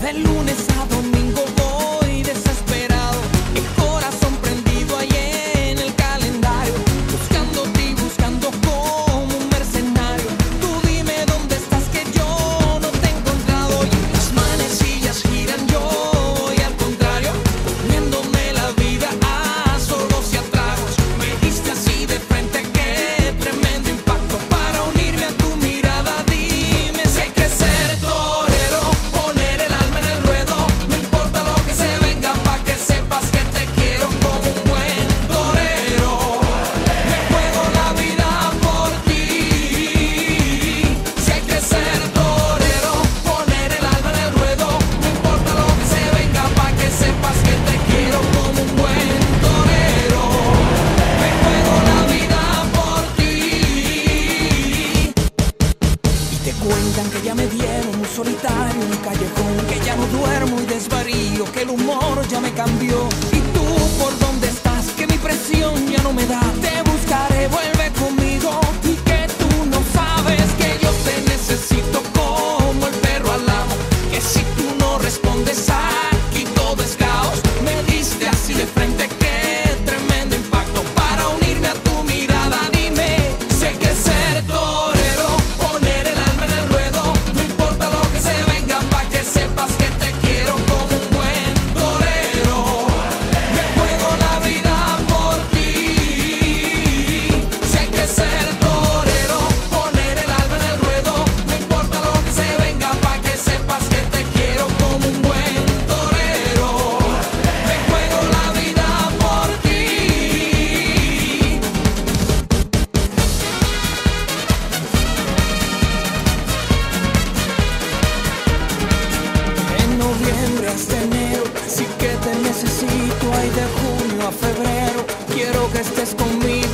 de lunes a domingo. que ya me dieron un solitario, un callejón. mes que te necesito, ay de junio a febrero, quiero que estés conmigo.